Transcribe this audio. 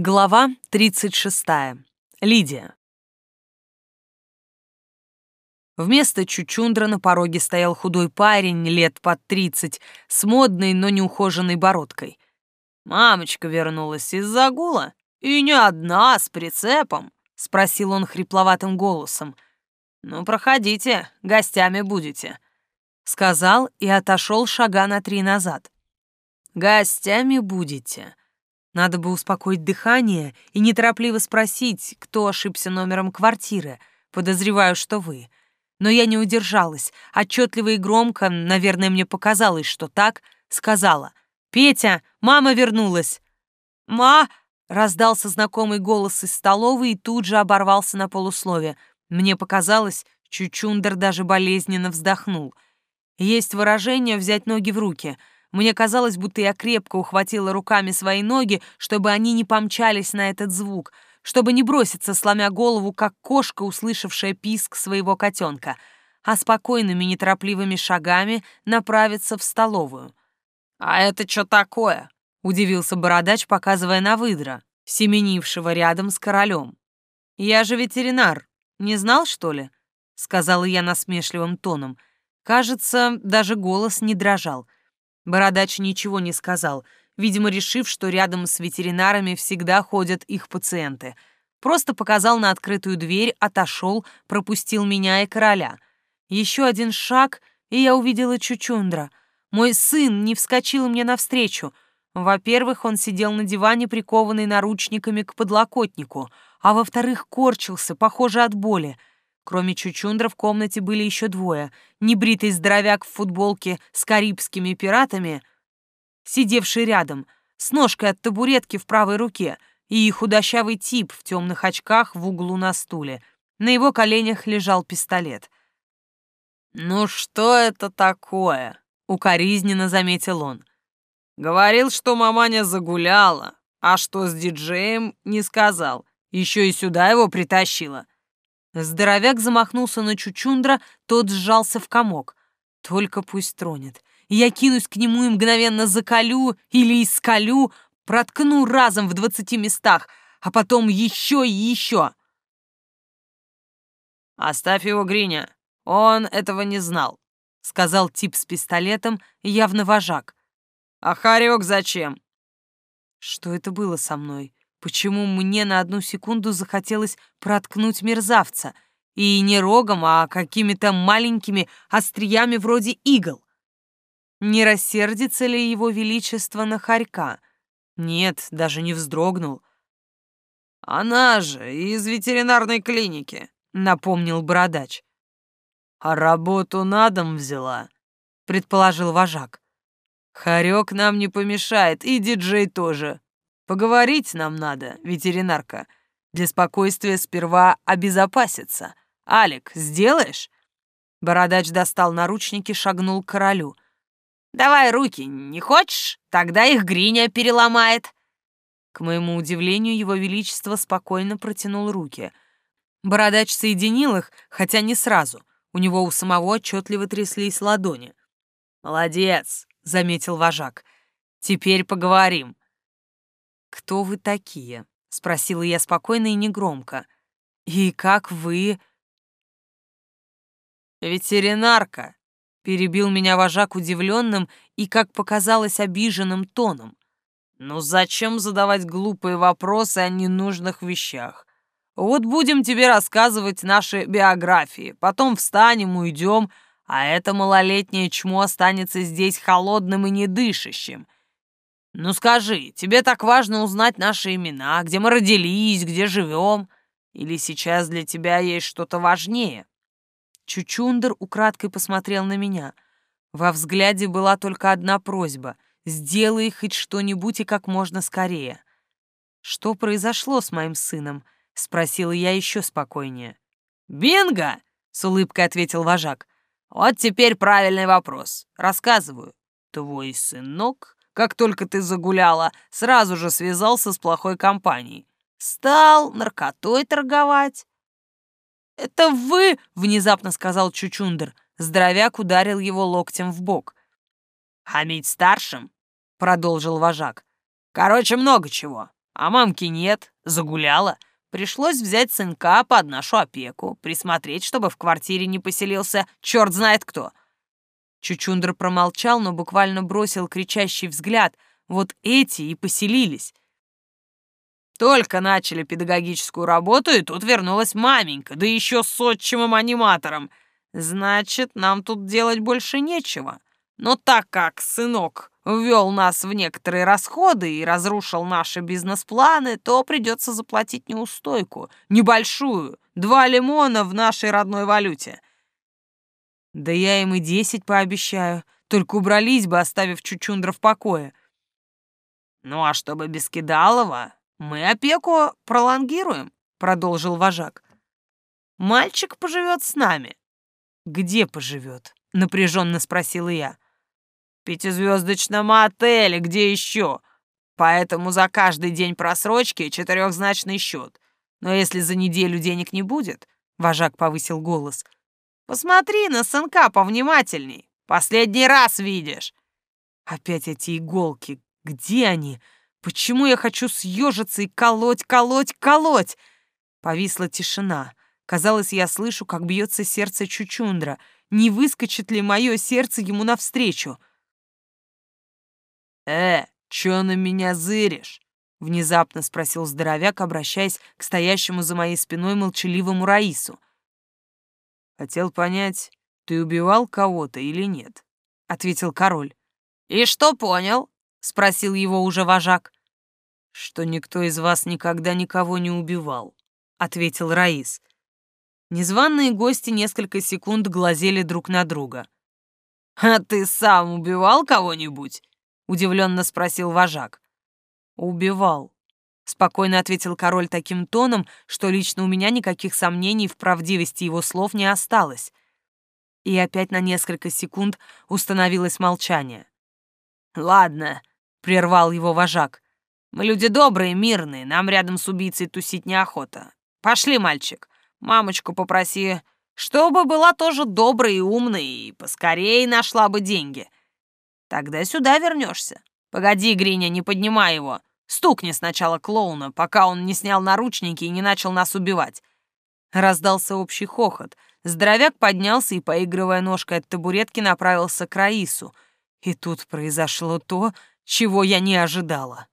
Глава 36. Лидия. Вместо Чучундра на пороге стоял худой парень лет под тридцать с модной, но неухоженной бородкой. «Мамочка вернулась из загула? И не одна, с прицепом?» — спросил он хрипловатым голосом. «Ну, проходите, гостями будете», — сказал и отошел шага на три назад. «Гостями будете», надо бы успокоить дыхание и неторопливо спросить, кто ошибся номером квартиры. Подозреваю, что вы. Но я не удержалась. Отчетливо и громко, наверное, мне показалось, что так, сказала. «Петя, мама вернулась!» «Ма!» — раздался знакомый голос из столовой и тут же оборвался на полуслове. Мне показалось, Чучундер даже болезненно вздохнул. Есть выражение «взять ноги в руки». Мне казалось, будто я крепко ухватила руками свои ноги, чтобы они не помчались на этот звук, чтобы не броситься, сломя голову, как кошка, услышавшая писк своего котенка, а спокойными неторопливыми шагами направиться в столовую. «А это что такое?» — удивился бородач, показывая на выдра, семенившего рядом с королем. «Я же ветеринар. Не знал, что ли?» — сказала я насмешливым тоном. Кажется, даже голос не дрожал — Бородач ничего не сказал, видимо, решив, что рядом с ветеринарами всегда ходят их пациенты. Просто показал на открытую дверь, отошел, пропустил меня и короля. Еще один шаг, и я увидела Чучундра. Мой сын не вскочил мне навстречу. Во-первых, он сидел на диване, прикованный наручниками к подлокотнику, а во-вторых, корчился, похоже, от боли — Кроме Чучундра в комнате были еще двое. Небритый здоровяк в футболке с карибскими пиратами, сидевший рядом, с ножкой от табуретки в правой руке, и худощавый тип в темных очках в углу на стуле. На его коленях лежал пистолет. «Ну что это такое?» — укоризненно заметил он. «Говорил, что маманя загуляла, а что с диджеем, не сказал. Еще и сюда его притащила». Здоровяк замахнулся на Чучундра, тот сжался в комок. Только пусть тронет. Я кинусь к нему и мгновенно заколю или исколю, проткну разом в двадцати местах, а потом еще и еще. «Оставь его, Гриня, он этого не знал», — сказал тип с пистолетом, явно вожак. «А Харек зачем?» Что это было со мной? Почему мне на одну секунду захотелось проткнуть мерзавца? И не рогом, а какими-то маленькими остриями вроде игл. Не рассердится ли его величество на хорька? Нет, даже не вздрогнул. «Она же из ветеринарной клиники», — напомнил бородач. «А работу на дом взяла», — предположил вожак. «Хорек нам не помешает, и диджей тоже. Поговорить нам надо, ветеринарка. Для спокойствия сперва обезопаситься. Алик, сделаешь?» Бородач достал наручники, шагнул к королю. «Давай руки, не хочешь? Тогда их Гриня переломает». К моему удивлению, его величество спокойно протянул руки. Бородач соединил их, хотя не сразу. У него у самого отчетливо тряслись ладони. «Молодец», — заметил вожак. «Теперь поговорим. «Кто вы такие?» — спросила я спокойно и негромко. «И как вы...» «Ветеринарка», — перебил меня вожак удивленным и, как показалось, обиженным тоном. «Ну зачем задавать глупые вопросы о ненужных вещах? Вот будем тебе рассказывать наши биографии, потом встанем, уйдем, а это малолетнее чмо останется здесь холодным и недышащим. «Ну скажи, тебе так важно узнать наши имена, где мы родились, где живем? Или сейчас для тебя есть что-то важнее?» Чучундер украдкой посмотрел на меня. Во взгляде была только одна просьба — сделай хоть что-нибудь и как можно скорее. «Что произошло с моим сыном?» — спросила я еще спокойнее. «Бинго!» — с улыбкой ответил вожак. «Вот теперь правильный вопрос. Рассказываю. Твой сынок как только ты загуляла, сразу же связался с плохой компанией. Стал наркотой торговать. «Это вы!» — внезапно сказал Чучундер. Здоровяк ударил его локтем в бок. «Хамить старшим?» — продолжил вожак. «Короче, много чего. А мамки нет, загуляла. Пришлось взять сынка под нашу опеку, присмотреть, чтобы в квартире не поселился черт знает кто. Чучундра промолчал, но буквально бросил кричащий взгляд. Вот эти и поселились. Только начали педагогическую работу, и тут вернулась маменька, да еще с отчимом-аниматором. Значит, нам тут делать больше нечего. Но так как сынок ввел нас в некоторые расходы и разрушил наши бизнес-планы, то придется заплатить неустойку, небольшую, два лимона в нашей родной валюте. Да я им и десять пообещаю, только убрались бы, оставив Чучундра в покое. Ну а чтобы без Кидалова, мы опеку пролонгируем, продолжил вожак. Мальчик поживет с нами. Где поживет? напряженно спросила я пятизвездочном отеле, где еще? Поэтому за каждый день просрочки четырехзначный счет. Но если за неделю денег не будет, вожак повысил голос, посмотри на сынка повнимательней. Последний раз видишь. Опять эти иголки. Где они? Почему я хочу съежиться и колоть, колоть, колоть? Повисла тишина. Казалось, я слышу, как бьется сердце Чучундра. Не выскочит ли мое сердце ему навстречу? «Э, чё на меня зыришь?» — внезапно спросил здоровяк, обращаясь к стоящему за моей спиной молчаливому Раису. «Хотел понять, ты убивал кого-то или нет?» — ответил король. «И что понял?» — спросил его уже вожак. «Что никто из вас никогда никого не убивал», — ответил Раис. Незваные гости несколько секунд глазели друг на друга. «А ты сам убивал кого-нибудь?» удивленно спросил вожак. Убивал, спокойно ответил король таким тоном, что лично у меня никаких сомнений в правдивости его слов не осталось. И опять на несколько секунд установилось молчание. Ладно, прервал его вожак. Мы люди добрые, мирные, нам рядом с убийцей тусить неохота. Пошли, мальчик, мамочку попроси, чтобы была тоже доброй и умной и поскорее нашла бы деньги. Тогда сюда вернешься. Погоди, Гриня, не поднимай его. Стукни сначала клоуна, пока он не снял наручники и не начал нас убивать. Раздался общий хохот. Здоровяк поднялся и, поигрывая ножкой от табуретки, направился к Раису. И тут произошло то, чего я не ожидала.